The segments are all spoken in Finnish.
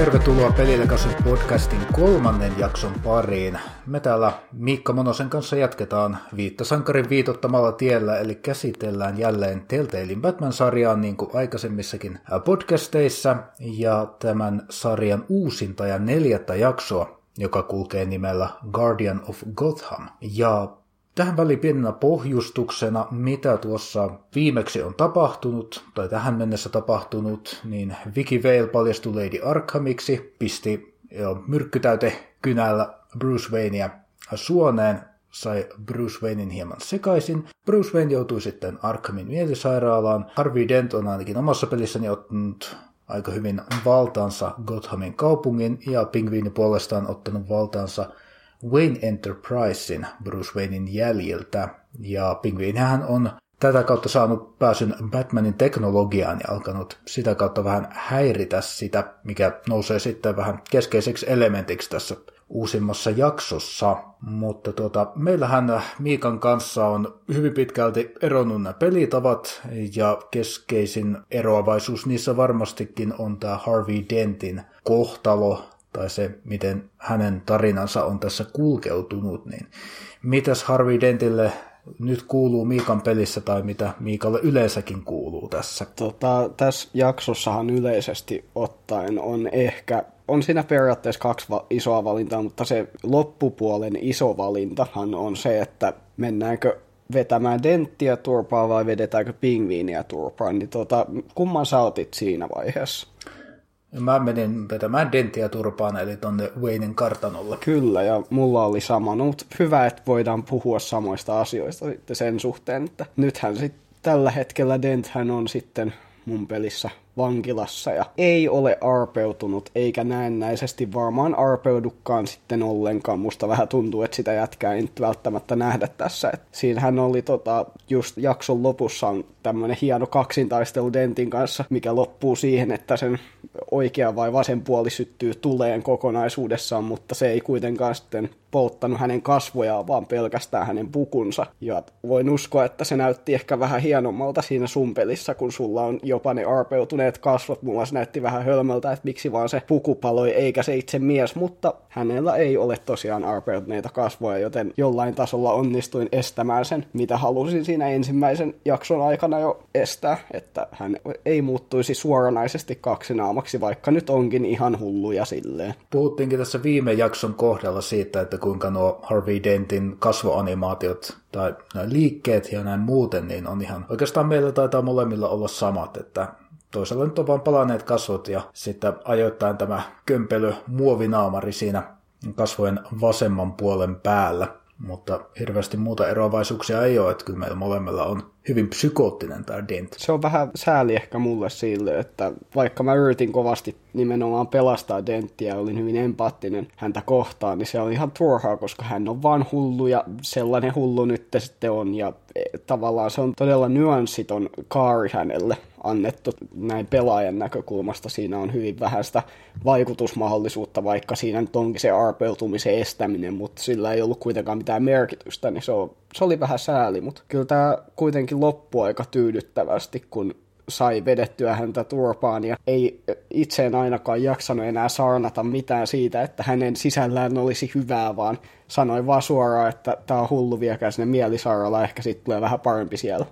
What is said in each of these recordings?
tervetuloa Pelilekasen podcastin kolmannen jakson pariin. Me täällä Miikka Monosen kanssa jatketaan viittasankarin viitottamalla tiellä, eli käsitellään jälleen Telltalein Batman-sarjaa niin kuin aikaisemmissakin podcasteissa, ja tämän sarjan uusinta ja neljättä jaksoa, joka kulkee nimellä Guardian of Gotham. Ja Tähän väliin pienenä pohjustuksena, mitä tuossa viimeksi on tapahtunut, tai tähän mennessä tapahtunut, niin Vicky Vale paljastui Lady Arkhamiksi, pisti myrkkytäyte kynällä Bruce Wayneä suoneen, sai Bruce Waynein hieman sekaisin. Bruce Wayne joutui sitten Arkhamin mielisairaalaan. Harvey Dent on ainakin omassa pelissäni ottanut aika hyvin valtaansa Gothamin kaupungin, ja Pingviini puolestaan ottanut valtaansa Wayne Enterprisein Bruce Waynein jäljiltä. Ja Pingviinihän on tätä kautta saanut pääsyn Batmanin teknologiaan ja alkanut sitä kautta vähän häiritä sitä, mikä nousee sitten vähän keskeiseksi elementiksi tässä uusimmassa jaksossa. Mutta tuota, meillähän Miikan kanssa on hyvin pitkälti eronnut nämä pelitavat ja keskeisin eroavaisuus niissä varmastikin on tämä Harvey Dentin kohtalo tai se, miten hänen tarinansa on tässä kulkeutunut, niin mitäs Harvey Dentille nyt kuuluu Miikan pelissä tai mitä Miikalle yleensäkin kuuluu tässä? Tota, tässä jaksossahan yleisesti ottaen on ehkä, on siinä periaatteessa kaksi va- isoa valintaa, mutta se loppupuolen iso valintahan on se, että mennäänkö vetämään denttiä turpaa vai vedetäänkö pingviiniä turpaan, niin tota, kumman sä otit siinä vaiheessa? Mä menin vetämään denttiä turpaan, eli tonne Waynein kartanolle. Kyllä, ja mulla oli sama. No, mutta hyvä, että voidaan puhua samoista asioista sitten sen suhteen, että nythän sitten tällä hetkellä Denthän on sitten mun pelissä vankilassa ja ei ole arpeutunut eikä näennäisesti varmaan arpeudukaan sitten ollenkaan. Musta vähän tuntuu, että sitä jätkää ei nyt välttämättä nähdä tässä. Et siinähän oli tota, just jakson lopussa on tämmönen hieno kaksintaistelu Dentin kanssa, mikä loppuu siihen, että sen oikea vai vasen puoli syttyy tuleen kokonaisuudessaan, mutta se ei kuitenkaan sitten polttanut hänen kasvojaan, vaan pelkästään hänen pukunsa. Ja voin uskoa, että se näytti ehkä vähän hienommalta siinä sun pelissä, kun sulla on jopa ne arpeutuneet kasvot. Mulla se näytti vähän hölmöltä, että miksi vaan se puku paloi eikä se itse mies, mutta hänellä ei ole tosiaan arpeutuneita kasvoja, joten jollain tasolla onnistuin estämään sen, mitä halusin siinä ensimmäisen jakson aikana jo estää, että hän ei muuttuisi suoranaisesti kaksinaamaksi, vaikka nyt onkin ihan hulluja silleen. Puhuttiinkin tässä viime jakson kohdalla siitä, että kuinka nuo Harvey Dentin kasvoanimaatiot tai liikkeet ja näin muuten, niin on ihan, oikeastaan meillä taitaa molemmilla olla samat, että toisella nyt on vaan palaneet kasvot ja sitten ajoittain tämä kömpelö muovinaamari siinä kasvojen vasemman puolen päällä. Mutta hirveästi muuta eroavaisuuksia ei ole, että kyllä meillä molemmilla on hyvin psykoottinen tämä Dent. Se on vähän sääli ehkä mulle sille, että vaikka mä yritin kovasti nimenomaan pelastaa Denttiä olin hyvin empaattinen häntä kohtaan, niin se on ihan turhaa, koska hän on vaan hullu ja sellainen hullu nyt sitten on ja e, tavallaan se on todella nyanssiton kaari hänelle annettu näin pelaajan näkökulmasta. Siinä on hyvin vähän sitä vaikutusmahdollisuutta, vaikka siinä nyt onkin se arpeutumisen estäminen, mutta sillä ei ollut kuitenkaan mitään merkitystä, niin se, on, se oli vähän sääli, mutta kyllä tämä kuitenkin loppui aika tyydyttävästi, kun sai vedettyä häntä turpaan ja ei itse en ainakaan jaksanut enää saarnata mitään siitä, että hänen sisällään olisi hyvää, vaan sanoi vaan suoraan, että tämä on hullu, viekää sinne mielisairaala, ehkä sitten tulee vähän parempi siellä.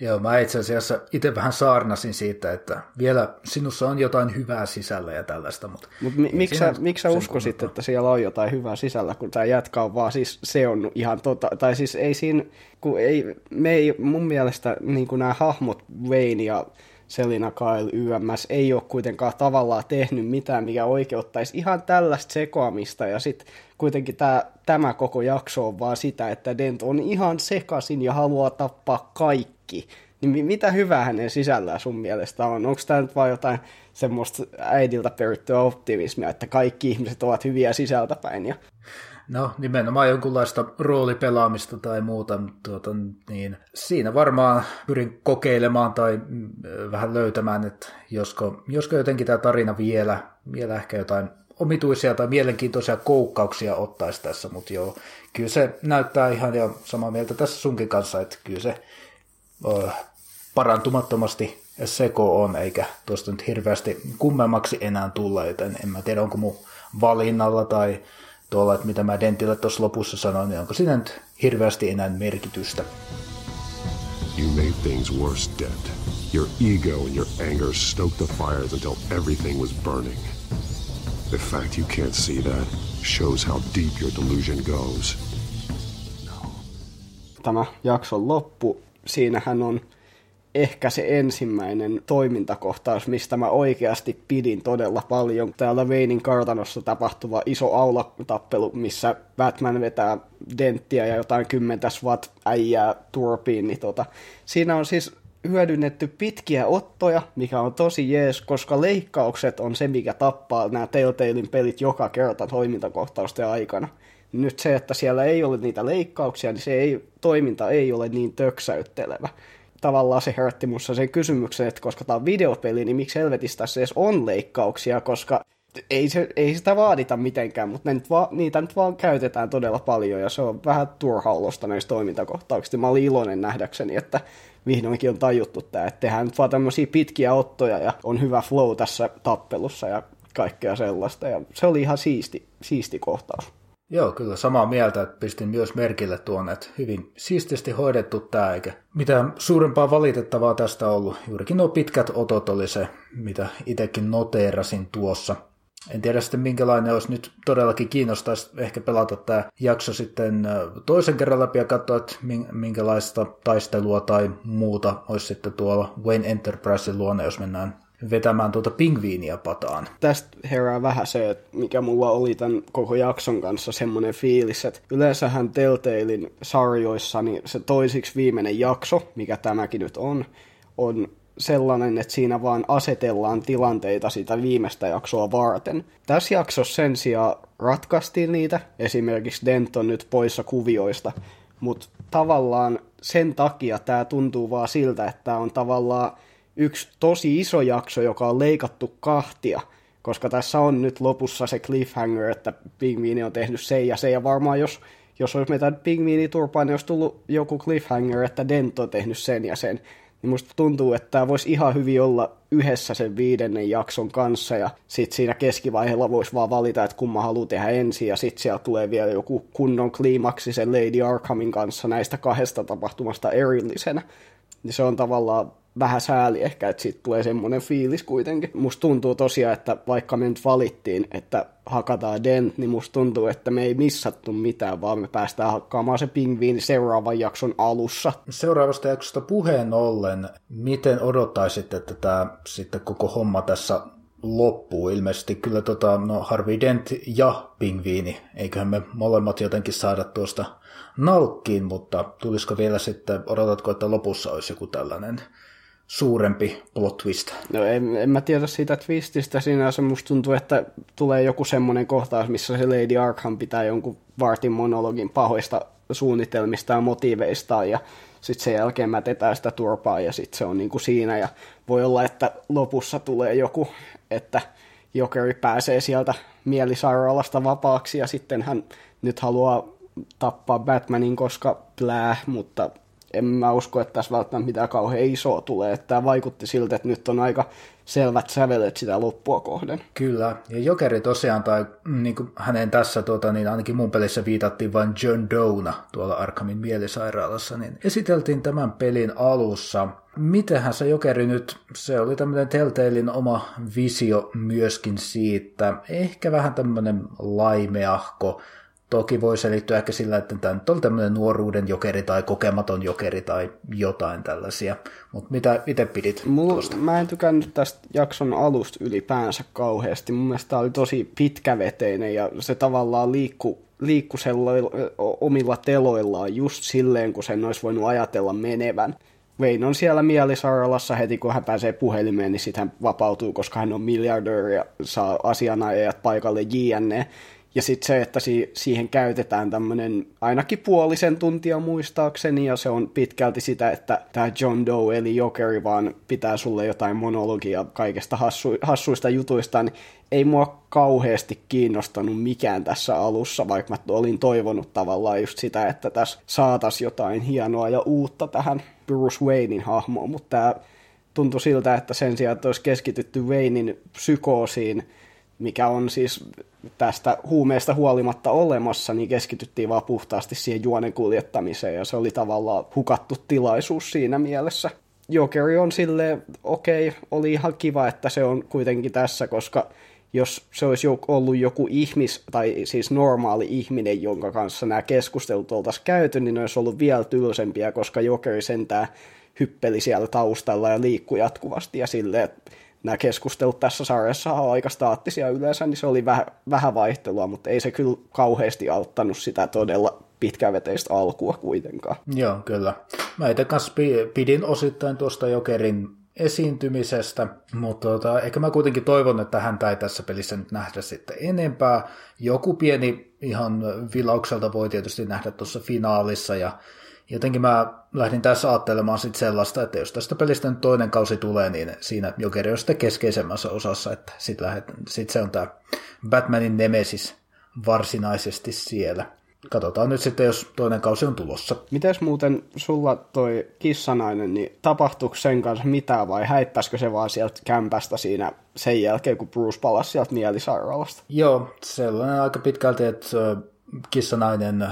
Joo, mä itse asiassa itse vähän saarnasin siitä, että vielä sinussa on jotain hyvää sisällä ja tällaista. Mutta Mut mi- miksi sä, miksi sä uskoisit, että siellä on jotain hyvää sisällä, kun tämä jätkä on vaan siis se on ihan tota, tai siis ei siinä, kun ei, me ei mun mielestä niin nämä hahmot Wayne ja Selina Kyle YMS ei ole kuitenkaan tavallaan tehnyt mitään, mikä oikeuttaisi ihan tällaista sekoamista, ja sitten kuitenkin tämä, tämä koko jakso on vaan sitä, että Dent on ihan sekasin ja haluaa tappaa kaikki. Niin mitä hyvää hänen sisällään sun mielestä on? Onko tämä nyt vain jotain semmoista äidiltä perittyä optimismia, että kaikki ihmiset ovat hyviä sisältäpäin? Ja... No nimenomaan jonkunlaista roolipelaamista tai muuta, tuota, niin siinä varmaan pyrin kokeilemaan tai mm, vähän löytämään, että josko, josko jotenkin tämä tarina vielä, vielä ehkä jotain omituisia tai mielenkiintoisia koukkauksia ottaisi tässä, mutta joo, kyllä se näyttää ihan ja samaa mieltä tässä sunkin kanssa, että kyllä se parantumattomasti seko on, eikä tuosta nyt hirveästi kummemmaksi enää tulla, joten en mä tiedä, onko mun valinnalla tai tuolla, että mitä mä Dentille tuossa lopussa sanoin, niin onko siinä nyt hirveästi enää merkitystä. You made things worse, Dent. Your ego and your anger stoked the fires until everything was burning. The fact you can't see that shows how deep your delusion goes. Tämä jakson loppu, siinähän on ehkä se ensimmäinen toimintakohtaus, mistä mä oikeasti pidin todella paljon. Täällä Veinin kartanossa tapahtuva iso aulatappelu, missä Batman vetää denttiä ja jotain kymmentä SWAT äijää turpiin, niin tota, siinä on siis hyödynnetty pitkiä ottoja, mikä on tosi jees, koska leikkaukset on se, mikä tappaa nämä Telltalein pelit joka kerta toimintakohtausten aikana. Nyt se, että siellä ei ole niitä leikkauksia, niin se ei, toiminta ei ole niin töksäyttelevä. Tavallaan se herätti musta sen kysymyksen, että koska tämä on videopeli, niin miksi helvetissä tässä edes on leikkauksia, koska ei, se, ei sitä vaadita mitenkään, mutta nyt va, niitä nyt vaan käytetään todella paljon ja se on vähän turhaulosta näistä toimintakohtauksista. Mä olin iloinen nähdäkseni, että vihdoinkin on tajuttu tämä, että tehdään nyt vaan tämmöisiä pitkiä ottoja ja on hyvä flow tässä tappelussa ja kaikkea sellaista. Ja se oli ihan siisti, siisti kohtaus. Joo, kyllä samaa mieltä, että pistin myös merkille tuon, että hyvin siististi hoidettu tämä, eikä mitään suurempaa valitettavaa tästä ollut. Juurikin nuo pitkät otot oli se, mitä itsekin noteerasin tuossa. En tiedä sitten minkälainen olisi nyt todellakin kiinnostaisi ehkä pelata tämä jakso sitten toisen kerran läpi ja katsoa, että minkälaista taistelua tai muuta olisi sitten tuolla Wayne Enterprisein luona, jos mennään vetämään tuota pingviiniä pataan. Tästä herää vähän se, että mikä mulla oli tämän koko jakson kanssa semmoinen fiilis, että yleensähän Telltalein sarjoissa niin se toisiksi viimeinen jakso, mikä tämäkin nyt on, on sellainen, että siinä vaan asetellaan tilanteita sitä viimeistä jaksoa varten. Tässä jaksossa sen sijaan ratkaistiin niitä, esimerkiksi Dent on nyt poissa kuvioista, mutta tavallaan sen takia tämä tuntuu vaan siltä, että on tavallaan yksi tosi iso jakso, joka on leikattu kahtia, koska tässä on nyt lopussa se cliffhanger, että Pingviini on tehnyt sen ja se, ja varmaan jos, jos olisi meitä Pingviini turpaan, niin olisi tullut joku cliffhanger, että Dent on tehnyt sen ja sen, niin musta tuntuu, että tämä voisi ihan hyvin olla yhdessä sen viidennen jakson kanssa, ja sitten siinä keskivaiheella voisi vaan valita, että kumma haluaa tehdä ensin, ja sitten siellä tulee vielä joku kunnon kliimaksi sen Lady Arkhamin kanssa näistä kahdesta tapahtumasta erillisenä. Niin se on tavallaan vähän sääli ehkä, että siitä tulee semmoinen fiilis kuitenkin. Musta tuntuu tosiaan, että vaikka me nyt valittiin, että hakataan Dent, niin musta tuntuu, että me ei missattu mitään, vaan me päästään hakkaamaan se pingviini seuraavan jakson alussa. Seuraavasta jaksosta puheen ollen, miten odottaisit, että tämä sitten koko homma tässä loppuu. Ilmeisesti kyllä tota, no Harvey Dent ja pingviini, eiköhän me molemmat jotenkin saada tuosta nalkkiin, mutta tulisiko vielä sitten, odotatko, että lopussa olisi joku tällainen suurempi plot twist. No en, en mä tiedä siitä twististä, siinä se musta tuntuu, että tulee joku semmoinen kohtaus, missä se Lady Arkham pitää jonkun vartin monologin pahoista suunnitelmista ja motiiveista ja sitten sen jälkeen mätetään sitä turpaa ja sitten se on niinku siinä ja voi olla, että lopussa tulee joku, että Jokeri pääsee sieltä mielisairaalasta vapaaksi ja sitten hän nyt haluaa tappaa Batmanin, koska plää, mutta en mä usko, että tässä välttämättä mitään kauhean isoa tulee. Että tämä vaikutti siltä, että nyt on aika selvät sävelet sitä loppua kohden. Kyllä, ja Jokeri tosiaan, tai niin kuin hänen tässä, tuota, niin ainakin mun pelissä viitattiin vain John Dona tuolla Arkhamin mielisairaalassa, niin esiteltiin tämän pelin alussa. Mitenhän se Jokeri nyt, se oli tämmöinen Telltalein oma visio myöskin siitä, ehkä vähän tämmöinen laimeahko, Toki voi selittyä ehkä sillä, että tämä nyt on tämmöinen nuoruuden jokeri tai kokematon jokeri tai jotain tällaisia. Mutta mitä itse pidit Mulla, tuosta? Mä en tykännyt tästä jakson alusta ylipäänsä kauheasti. Mun mielestä tämä oli tosi pitkäveteinen ja se tavallaan liikku, liikku omilla teloillaan just silleen, kun sen olisi voinut ajatella menevän. Vein on siellä mielisairaalassa heti, kun hän pääsee puhelimeen, niin sitten hän vapautuu, koska hän on miljardööri ja saa asianajajat paikalle JNE. Ja sitten se, että si- siihen käytetään tämmöinen ainakin puolisen tuntia muistaakseni, ja se on pitkälti sitä, että tämä John Doe eli Jokeri vaan pitää sulle jotain monologia kaikesta hassu- hassuista jutuista, niin ei mua kauheasti kiinnostanut mikään tässä alussa, vaikka mä olin toivonut tavallaan just sitä, että tässä saatas jotain hienoa ja uutta tähän Bruce Waynein hahmoon, mutta tämä tuntui siltä, että sen sijaan, että olisi keskitytty Waynein psykoosiin, mikä on siis tästä huumeesta huolimatta olemassa, niin keskityttiin vaan puhtaasti siihen juonen kuljettamiseen, ja se oli tavallaan hukattu tilaisuus siinä mielessä. Jokeri on sille okei, okay, oli ihan kiva, että se on kuitenkin tässä, koska jos se olisi ollut joku ihmis, tai siis normaali ihminen, jonka kanssa nämä keskustelut oltaisiin käyty, niin ne olisi ollut vielä tylsempiä, koska Jokeri sentään hyppeli siellä taustalla ja liikkui jatkuvasti, ja silleen, nämä keskustelut tässä sarjassa on aika staattisia yleensä, niin se oli vähän, vähän vaihtelua, mutta ei se kyllä kauheasti auttanut sitä todella pitkäveteistä alkua kuitenkaan. Joo, kyllä. Mä itse kanssa pidin osittain tuosta Jokerin esiintymisestä, mutta tota, ehkä mä kuitenkin toivon, että häntä ei tässä pelissä nyt nähdä sitten enempää. Joku pieni ihan vilaukselta voi tietysti nähdä tuossa finaalissa ja jotenkin mä lähdin tässä ajattelemaan sitten sellaista, että jos tästä pelistä nyt toinen kausi tulee, niin siinä Jokeri on sitten keskeisemmässä osassa, että sitten sit se on tämä Batmanin nemesis varsinaisesti siellä. Katsotaan nyt sitten, jos toinen kausi on tulossa. Mites muuten sulla toi kissanainen, niin tapahtuiko sen kanssa mitään vai häippäskö se vaan sieltä kämpästä siinä sen jälkeen, kun Bruce palasi sieltä mielisairaalasta? Joo, sellainen aika pitkälti, että kissanainen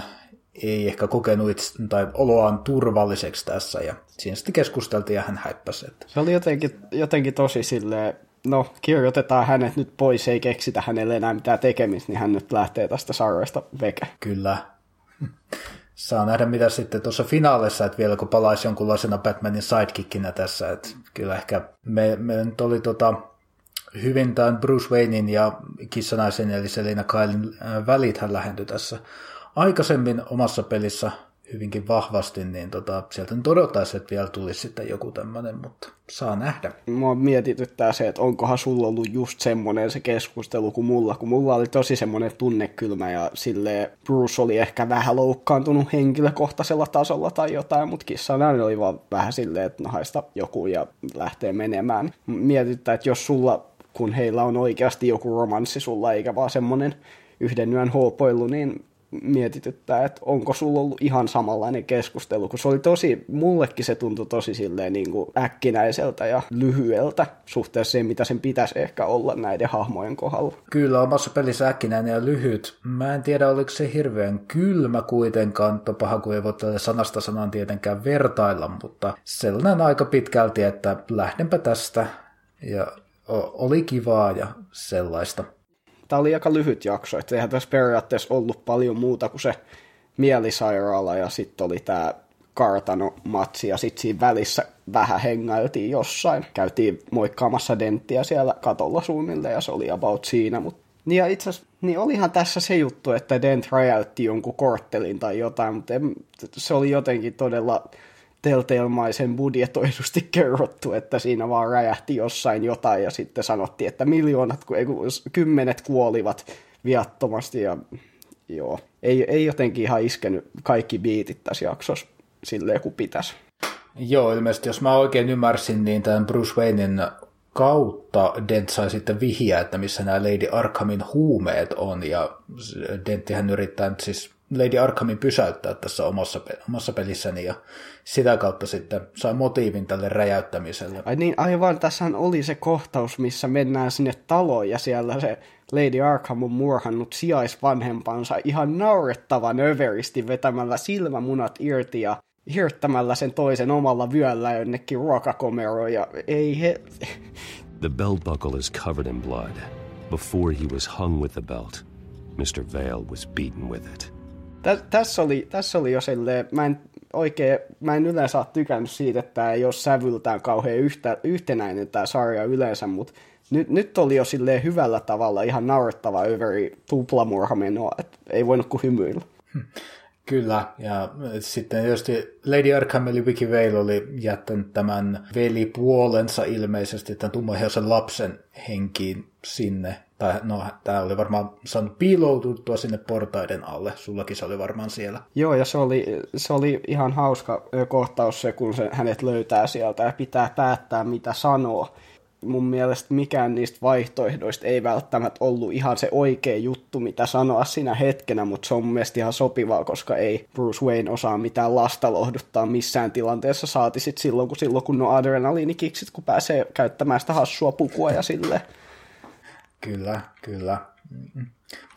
ei ehkä kokenut itse, tai oloaan turvalliseksi tässä, ja siinä sitten keskusteltiin ja hän häippäsi. Että... Se oli jotenkin, jotenkin tosi silleen, no kirjoitetaan hänet nyt pois, ei keksitä hänelle enää mitään tekemistä, niin hän nyt lähtee tästä sarjasta veke. Kyllä. Saa nähdä mitä sitten tuossa finaalissa, että vielä kun palaisi jonkunlaisena Batmanin sidekickinä tässä, että kyllä ehkä me, me nyt oli tota, hyvin tämän Bruce Waynein ja kissanaisen eli Selina Kylen äh, välit hän lähentyi tässä aikaisemmin omassa pelissä hyvinkin vahvasti, niin tota, sieltä nyt odottaisi, että vielä tulisi sitten joku tämmöinen, mutta saa nähdä. Mua mietityttää se, että onkohan sulla ollut just semmoinen se keskustelu kuin mulla, kun mulla oli tosi semmoinen tunnekylmä ja sille Bruce oli ehkä vähän loukkaantunut henkilökohtaisella tasolla tai jotain, mutta kissa oli vaan vähän silleen, että haista joku ja lähtee menemään. Mietityttää, että jos sulla, kun heillä on oikeasti joku romanssi sulla, eikä vaan semmoinen yhden yön hoopoilu, niin mietityttää, että onko sulla ollut ihan samanlainen keskustelu, kun se oli tosi, mullekin se tuntui tosi silleen niin kuin äkkinäiseltä ja lyhyeltä suhteessa siihen, mitä sen pitäisi ehkä olla näiden hahmojen kohdalla. Kyllä, omassa pelissä äkkinäinen ja lyhyt. Mä en tiedä, oliko se hirveän kylmä kuitenkaan, paha kun ei voi tälle sanasta sanaan tietenkään vertailla, mutta sellainen aika pitkälti, että lähdenpä tästä ja oli kivaa ja sellaista tämä oli aika lyhyt jakso, että eihän tässä periaatteessa ollut paljon muuta kuin se mielisairaala ja sitten oli tämä kartano-matsi ja sitten siinä välissä vähän hengailtiin jossain. Käytiin moikkaamassa denttiä siellä katolla suunnilleen ja se oli about siinä, mutta niin ja itse asiassa, niin olihan tässä se juttu, että Dent räjäytti jonkun korttelin tai jotain, mutta en, se oli jotenkin todella telteilmaisen budjetoidusti kerrottu, että siinä vaan räjähti jossain jotain ja sitten sanottiin, että miljoonat, ei, kymmenet kuolivat viattomasti ja joo, ei, ei jotenkin ihan iskenyt kaikki biitit tässä jaksossa silleen kuin pitäisi. Joo, ilmeisesti jos mä oikein ymmärsin, niin tämän Bruce Waynein kautta Dent sai sitten vihjaa, että missä nämä Lady Arkhamin huumeet on, ja Denttihän yrittää nyt siis Lady Arkhamin pysäyttää tässä omassa, omassa pelissäni ja sitä kautta sitten sai motiivin tälle räjäyttämiselle. Ai niin, aivan, tässä oli se kohtaus, missä mennään sinne taloon ja siellä se Lady Arkham on murhannut sijaisvanhempansa ihan naurettavan överisti vetämällä silmämunat irti ja hirttämällä sen toisen omalla vyöllä jonnekin ruokakomeroon ja ei he... The belt buckle is covered in blood. Before he was hung with the belt, Mr. Vale was beaten with it. Tä, tässä, oli, tässä oli jo silleen, mä en oikein, mä en yleensä ole tykännyt siitä, että tämä ei ole sävyltään kauhean yhtä, yhtenäinen tämä sarja yleensä, mutta nyt, nyt oli jo silleen hyvällä tavalla ihan naurettava överi tuplamurhamenoa, että ei voinut kuin hymyillä. Kyllä, ja sitten tietysti Lady Arkham eli Vicky Vale oli jättänyt tämän velipuolensa ilmeisesti tämän tummahiaisen lapsen henkiin sinne tai no, tämä oli varmaan saanut piiloututtua sinne portaiden alle. Sullakin se oli varmaan siellä. Joo, ja se oli, se oli ihan hauska kohtaus se, kun se hänet löytää sieltä ja pitää päättää, mitä sanoo. mun mielestä mikään niistä vaihtoehdoista ei välttämättä ollut ihan se oikea juttu, mitä sanoa siinä hetkenä, mutta se on mun mielestä ihan sopivaa, koska ei Bruce Wayne osaa mitään lasta lohduttaa missään tilanteessa, saati sit silloin, kun, silloin, kun on adrenaliinikiksit, kun pääsee käyttämään sitä hassua pukua ja silleen. Kyllä, kyllä.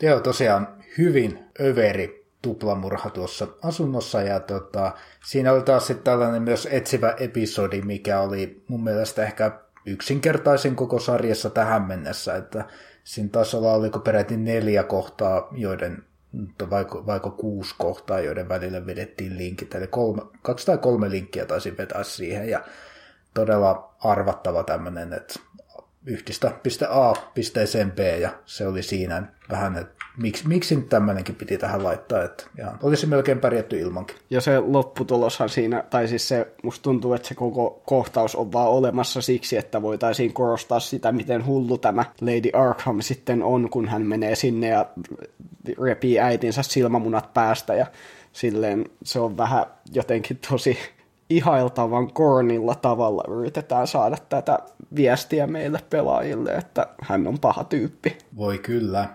Joo, tosiaan hyvin överi tuplamurha tuossa asunnossa ja tota, siinä oli taas sitten tällainen myös etsivä episodi, mikä oli mun mielestä ehkä yksinkertaisin koko sarjassa tähän mennessä, että siinä taisi olla, oliko peräti neljä kohtaa, joiden vaiko, vaiko kuusi kohtaa, joiden välillä vedettiin linkit, eli kolme, kaksi tai kolme linkkiä taisi vetää siihen, ja todella arvattava tämmöinen, että yhdistä piste A pisteeseen B, ja se oli siinä vähän, että miksi, miksi tämmöinenkin piti tähän laittaa, että ihan, olisi melkein pärjätty ilmankin. Ja se lopputuloshan siinä, tai siis se, musta tuntuu, että se koko kohtaus on vaan olemassa siksi, että voitaisiin korostaa sitä, miten hullu tämä Lady Arkham sitten on, kun hän menee sinne ja repii äitinsä silmämunat päästä, ja silleen se on vähän jotenkin tosi ihailtavan kornilla tavalla yritetään saada tätä viestiä meille pelaajille, että hän on paha tyyppi. Voi kyllä.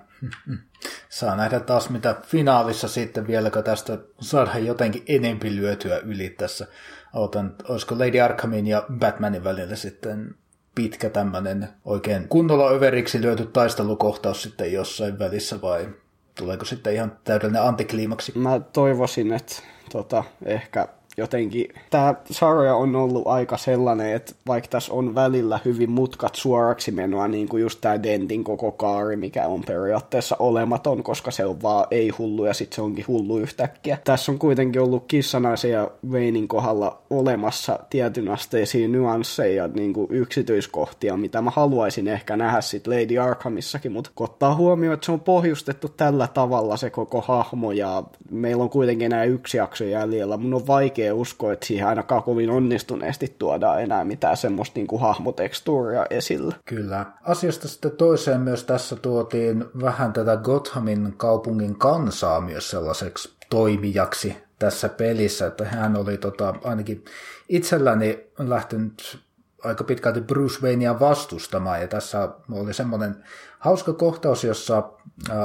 Saa nähdä taas, mitä finaalissa sitten vieläkö tästä saadaan jotenkin enempi lyötyä yli tässä. Otan, olisiko Lady Arkhamin ja Batmanin välillä sitten pitkä tämmöinen oikein kunnolla överiksi lyöty taistelukohtaus sitten jossain välissä vai tuleeko sitten ihan täydellinen antikliimaksi? Mä toivoisin, että tota, ehkä jotenkin tämä sarja on ollut aika sellainen, että vaikka tässä on välillä hyvin mutkat suoraksi menoa, niin kuin just tämä Dentin koko kaari, mikä on periaatteessa olematon, koska se on vaan ei hullu ja sitten se onkin hullu yhtäkkiä. Tässä on kuitenkin ollut kissanaisia Veinin kohdalla olemassa tietyn asteisia nyansseja niin kuin yksityiskohtia, mitä mä haluaisin ehkä nähdä sitten Lady Arkhamissakin, mutta ottaa huomioon, että se on pohjustettu tällä tavalla se koko hahmo ja meillä on kuitenkin enää yksi jakso jäljellä, mun on vaikea vaikea uskoa, että siihen ainakaan kovin onnistuneesti tuodaan enää mitään semmoista niin kuin hahmotekstuuria esille. Kyllä. Asiasta sitten toiseen myös tässä tuotiin vähän tätä Gothamin kaupungin kansaa myös sellaiseksi toimijaksi tässä pelissä, että hän oli tota, ainakin itselläni lähtenyt aika pitkälti Bruce Waynea vastustamaan, ja tässä oli semmoinen hauska kohtaus, jossa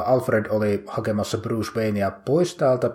Alfred oli hakemassa Bruce Waynea pois täältä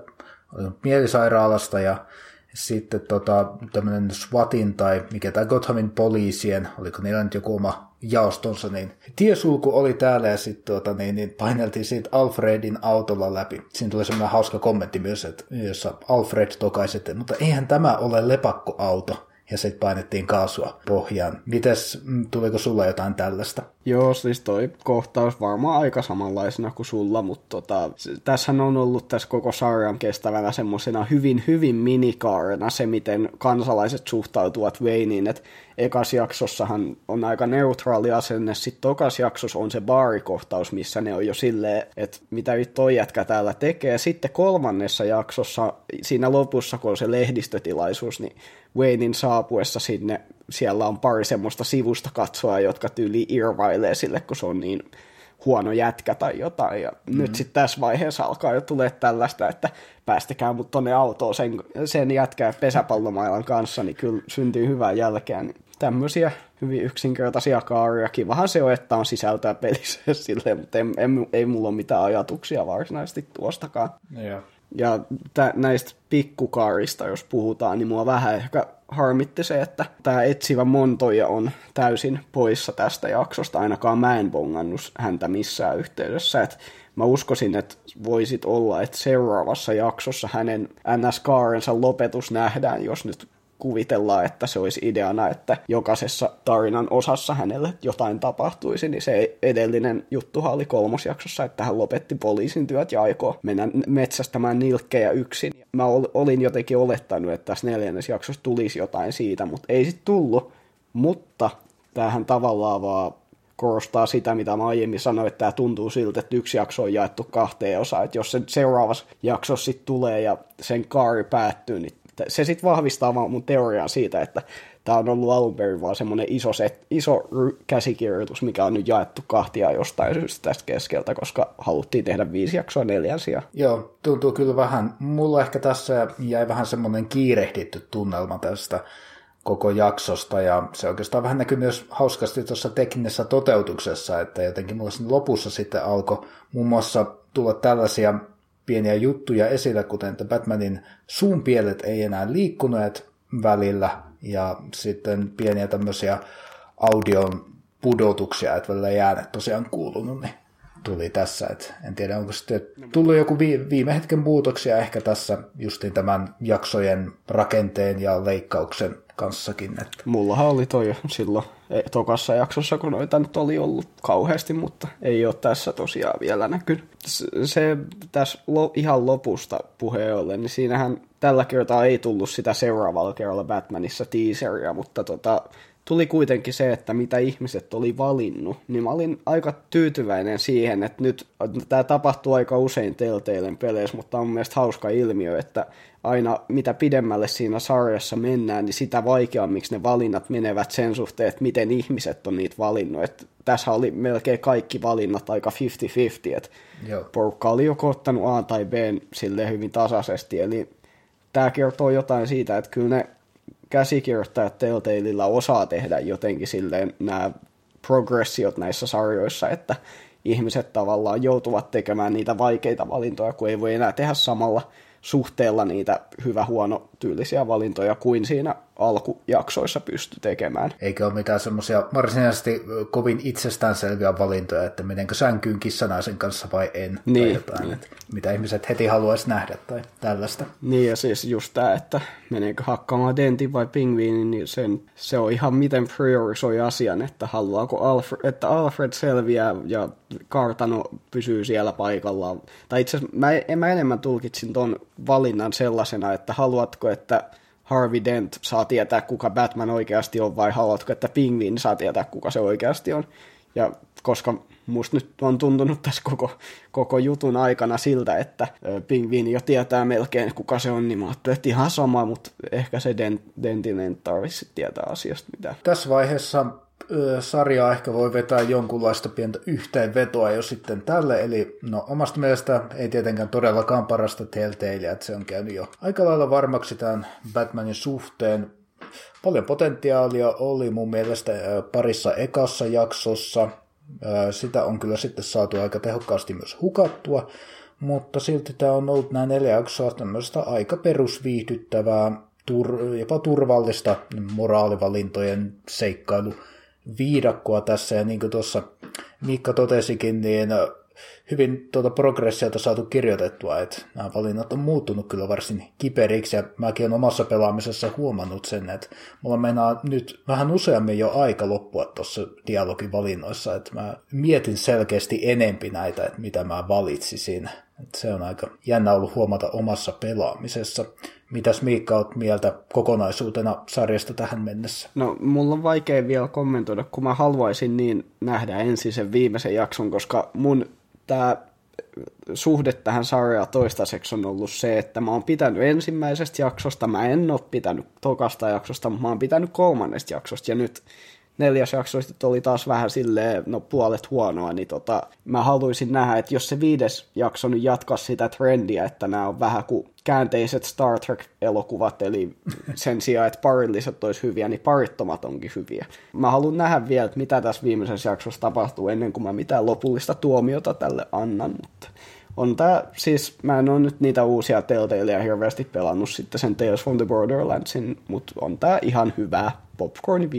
mielisairaalasta, ja sitten tota, tämmöinen SWATin tai mikä tämä Gothamin poliisien, oliko niillä nyt joku oma jaostonsa, niin tiesulku oli täällä ja sitten tota, niin, niin paineltiin siitä Alfredin autolla läpi. Siinä tuli semmoinen hauska kommentti myös, että, jossa Alfred tokaisi, että mutta eihän tämä ole lepakkoauto ja sitten painettiin kaasua pohjaan. Mites, mm, tuliko sulla jotain tällaista? Joo, siis toi kohtaus varmaan aika samanlaisena kuin sulla, mutta tota, tässähän on ollut tässä koko sarjan kestävänä semmoisena hyvin, hyvin minikaarena se, miten kansalaiset suhtautuvat Wayneen, että ekas jaksossahan on aika neutraali asenne, sitten tokas jaksossa on se baarikohtaus, missä ne on jo silleen, että mitä vittu toi jätkä täällä tekee. Sitten kolmannessa jaksossa, siinä lopussa, kun on se lehdistötilaisuus, niin Waynein saapuessa sinne, siellä on pari semmoista sivusta katsoa, jotka tyyli irvailee sille, kun se on niin huono jätkä tai jotain. Ja mm-hmm. nyt sitten tässä vaiheessa alkaa jo tulee tällaista, että päästäkää mut tonne autoon sen, sen jätkää pesäpallomailan kanssa, niin kyllä syntyy hyvää jälkeä. Niin tämmöisiä hyvin yksinkertaisia kaaria. Kivahan se on, että on sisältöä pelissä silleen, mutta en, en, ei mulla ole mitään ajatuksia varsinaisesti tuostakaan. Ja, ja tä, näistä pikkukaarista, jos puhutaan, niin mua vähän ehkä harmitti se, että tämä etsivä Montoja on täysin poissa tästä jaksosta. Ainakaan mä en bongannut häntä missään yhteydessä. Et mä uskoisin, että voisit olla, että seuraavassa jaksossa hänen NS-kaarensa lopetus nähdään, jos nyt kuvitellaan, että se olisi ideana, että jokaisessa tarinan osassa hänelle jotain tapahtuisi, niin se edellinen juttuhan oli kolmosjaksossa, että hän lopetti poliisin työt ja aikoo mennä metsästämään nilkkejä yksin. Mä olin jotenkin olettanut, että tässä neljännes jaksossa tulisi jotain siitä, mutta ei sitten tullut. Mutta tämähän tavallaan vaan korostaa sitä, mitä mä aiemmin sanoin, että tämä tuntuu siltä, että yksi jakso on jaettu kahteen osaan. Että jos se seuraavassa jaksossa sitten tulee ja sen kaari päättyy, niin se sitten vahvistaa vaan mun teoriaa siitä, että tämä on ollut alun perin vaan semmoinen iso, set, iso käsikirjoitus, mikä on nyt jaettu kahtia jostain syystä tästä keskeltä, koska haluttiin tehdä viisi jaksoa neljän sijaan. Joo, tuntuu kyllä vähän, mulla ehkä tässä jäi vähän semmoinen kiirehditty tunnelma tästä koko jaksosta, ja se oikeastaan vähän näkyy myös hauskasti tuossa teknisessä toteutuksessa, että jotenkin mulla lopussa sitten alkoi muun muassa tulla tällaisia pieniä juttuja esille, kuten että Batmanin suunpielet ei enää liikkuneet välillä, ja sitten pieniä tämmöisiä audion pudotuksia, että välillä ei äänet tosiaan kuulunut, niin tuli tässä. Et en tiedä, onko sitten tullut joku viime hetken muutoksia ehkä tässä justiin tämän jaksojen rakenteen ja leikkauksen kanssakin. Että. Mullahan oli toi silloin e, tokassa jaksossa, kun noita nyt oli ollut kauheasti, mutta ei ole tässä tosiaan vielä näkynyt. Se tässä lo, ihan lopusta puheen ollen, niin siinähän tällä kertaa ei tullut sitä seuraavalla kerralla Batmanissa teaseria, mutta tota, tuli kuitenkin se, että mitä ihmiset oli valinnut, niin mä olin aika tyytyväinen siihen, että nyt tämä tapahtuu aika usein Telltalen peleissä, mutta on mielestäni hauska ilmiö, että aina mitä pidemmälle siinä sarjassa mennään, niin sitä vaikeammiksi ne valinnat menevät sen suhteen, että miten ihmiset on niitä valinnut. Että tässä oli melkein kaikki valinnat aika 50-50, että porukka oli joko ottanut A tai B sille hyvin tasaisesti, eli tämä kertoo jotain siitä, että kyllä ne käsikirjoittajat Telltaleilla osaa tehdä jotenkin silleen nämä progressiot näissä sarjoissa, että ihmiset tavallaan joutuvat tekemään niitä vaikeita valintoja, kun ei voi enää tehdä samalla suhteella niitä hyvä-huono tyylisiä valintoja kuin siinä alkujaksoissa pysty tekemään. Eikä ole mitään semmoisia varsinaisesti kovin itsestäänselviä valintoja, että menenkö sänkyyn kissanaisen kanssa vai en, niin, tai jotain, niin. että mitä ihmiset heti haluaisi nähdä tai tällaista. Niin ja siis just tämä, että meneekö hakkaamaan dentin vai pingviinin, niin sen, se on ihan miten priorisoi asian, että haluaako Alfred, että Alfred selviää ja kartano pysyy siellä paikallaan. Tai itse asiassa mä, mä enemmän tulkitsin ton valinnan sellaisena, että haluatko, että Harvey Dent saa tietää, kuka Batman oikeasti on, vai haluatko, että Pingvin saa tietää, kuka se oikeasti on. Ja koska musta nyt on tuntunut tässä koko, koko jutun aikana siltä, että Pingviini jo tietää melkein, kuka se on, niin mä ajattelin, että ihan sama, mutta ehkä se Dent, Dentin ei tarvitse tietää asiasta mitään. Tässä vaiheessa sarjaa ehkä voi vetää jonkunlaista pientä yhteenvetoa jo sitten tälle, eli no omasta mielestä ei tietenkään todellakaan parasta Telltaleä, että se on käynyt jo aika lailla varmaksi tämän Batmanin suhteen. Paljon potentiaalia oli mun mielestä parissa ekassa jaksossa, sitä on kyllä sitten saatu aika tehokkaasti myös hukattua, mutta silti tämä on ollut nämä neljä jaksoa tämmöistä aika perusviihdyttävää, tur- jopa turvallista moraalivalintojen seikkailu viidakkoa tässä, ja niin kuin tuossa Mikka totesikin, niin hyvin tuota progressiota saatu kirjoitettua, että nämä valinnat on muuttunut kyllä varsin kiperiksi, ja mäkin olen omassa pelaamisessa huomannut sen, että mulla mennään nyt vähän useammin jo aika loppua tuossa dialogivalinnoissa, että mä mietin selkeästi enempi näitä, että mitä mä valitsisin. Että se on aika jännä ollut huomata omassa pelaamisessa. Mitäs Miikka oot mieltä kokonaisuutena sarjasta tähän mennessä? No, mulla on vaikea vielä kommentoida, kun mä haluaisin niin nähdä ensin sen viimeisen jakson, koska mun tämä suhde tähän sarjaan toistaiseksi on ollut se, että mä oon pitänyt ensimmäisestä jaksosta, mä en ole pitänyt tokasta jaksosta, mutta mä oon pitänyt kolmannesta jaksosta, ja nyt neljäs jakso sitten oli taas vähän silleen, no puolet huonoa, niin tota, mä haluaisin nähdä, että jos se viides jakso nyt jatkaa sitä trendiä, että nämä on vähän kuin käänteiset Star Trek-elokuvat, eli sen sijaan, että parilliset olisi hyviä, niin parittomat onkin hyviä. Mä haluan nähdä vielä, että mitä tässä viimeisessä jaksossa tapahtuu ennen kuin mä mitään lopullista tuomiota tälle annan, mutta on tää, siis mä en ole nyt niitä uusia Telltaleja hirveästi pelannut sitten sen Tales from the Borderlandsin, mutta on tää ihan hyvää popcorn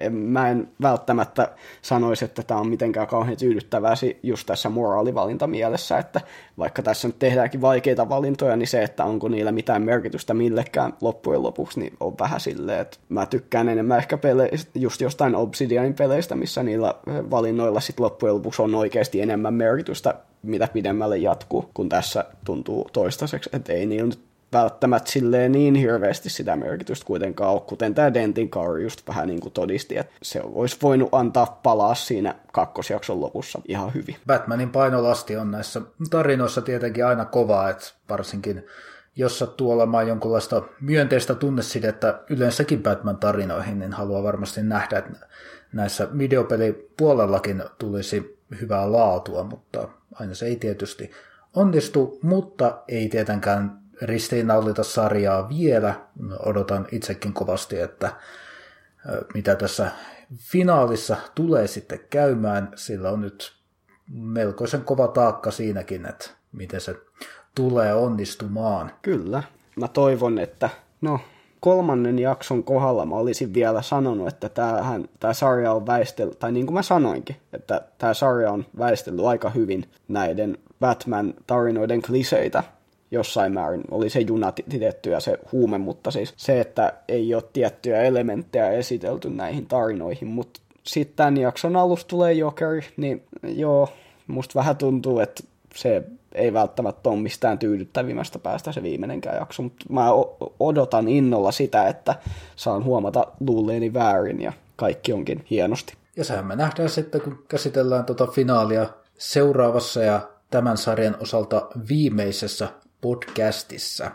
viihdettä mä en välttämättä sanoisi, että tämä on mitenkään kauhean tyydyttävää just tässä moraalivalintamielessä, että vaikka tässä nyt tehdäänkin vaikeita valintoja, niin se, että onko niillä mitään merkitystä millekään loppujen lopuksi, niin on vähän silleen, että mä tykkään enemmän ehkä peleistä, just jostain Obsidianin peleistä, missä niillä valinnoilla sitten loppujen lopuksi on oikeasti enemmän merkitystä, mitä pidemmälle jatkuu, kun tässä tuntuu toistaiseksi, että ei niillä nyt välttämättä silleen niin hirveästi sitä merkitystä kuitenkaan ole, kuten tämä Dentin Car just vähän niin kuin todisti, että se olisi voinut antaa palaa siinä kakkosjakson lopussa ihan hyvin. Batmanin painolasti on näissä tarinoissa tietenkin aina kova, että varsinkin jos sattuu olemaan jonkunlaista myönteistä tunnesidettä yleensäkin Batman-tarinoihin, niin haluaa varmasti nähdä, että näissä videopelipuolellakin tulisi hyvää laatua, mutta aina se ei tietysti onnistu, mutta ei tietenkään ristiinnaulita sarjaa vielä. Odotan itsekin kovasti, että mitä tässä finaalissa tulee sitten käymään. Sillä on nyt melkoisen kova taakka siinäkin, että miten se tulee onnistumaan. Kyllä. Mä toivon, että no, kolmannen jakson kohdalla mä olisin vielä sanonut, että tämähän, tämä sarja on väistellyt, tai niin kuin mä sanoinkin, että tämä sarja on väistellyt aika hyvin näiden Batman-tarinoiden kliseitä jossain määrin. Oli se juna titetty ja se huume, mutta siis se, että ei ole tiettyjä elementtejä esitelty näihin tarinoihin, mutta sitten tämän jakson alussa tulee Jokeri, niin joo, musta vähän tuntuu, että se ei välttämättä ole mistään tyydyttävimmästä päästä se viimeinenkään jakso, mutta mä odotan innolla sitä, että saan huomata luulleeni väärin ja kaikki onkin hienosti. Ja sehän me nähdään sitten, kun käsitellään tuota finaalia seuraavassa ja tämän sarjan osalta viimeisessä podcastissa.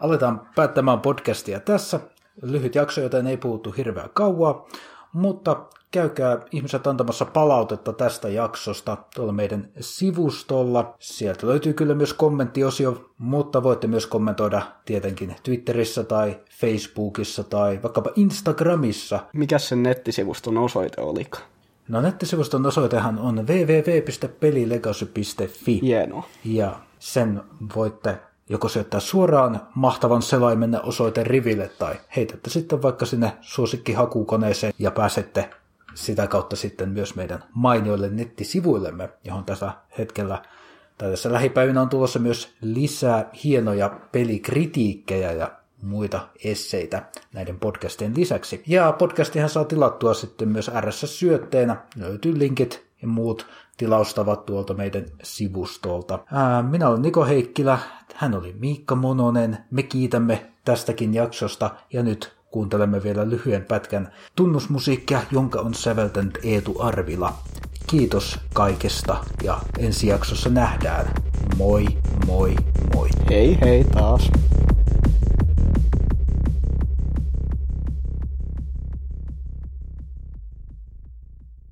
Aletaan päättämään podcastia tässä. Lyhyt jakso, joten ei puhuttu hirveän kauaa, mutta käykää ihmiset antamassa palautetta tästä jaksosta tuolla meidän sivustolla. Sieltä löytyy kyllä myös kommenttiosio, mutta voitte myös kommentoida tietenkin Twitterissä tai Facebookissa tai vaikkapa Instagramissa. Mikä sen nettisivuston osoite oli? No nettisivuston osoitehan on www.pelilegacy.fi. Hienoa. Ja sen voitte joko syöttää suoraan mahtavan selaimenne osoite riville tai heitätte sitten vaikka sinne suosikkihakukoneeseen ja pääsette sitä kautta sitten myös meidän mainioille nettisivuillemme, johon tässä hetkellä tai tässä lähipäivinä on tulossa myös lisää hienoja pelikritiikkejä ja muita esseitä näiden podcastien lisäksi. Ja podcastihan saa tilattua sitten myös RSS-syötteenä. Löytyy linkit ja muut tilaustavat tuolta meidän sivustolta. Ää, minä olen Niko Heikkilä, hän oli Miikka Mononen. Me kiitämme tästäkin jaksosta ja nyt kuuntelemme vielä lyhyen pätkän tunnusmusiikkia, jonka on säveltänyt Eetu Arvila. Kiitos kaikesta ja ensi jaksossa nähdään. Moi, moi, moi. Hei hei taas.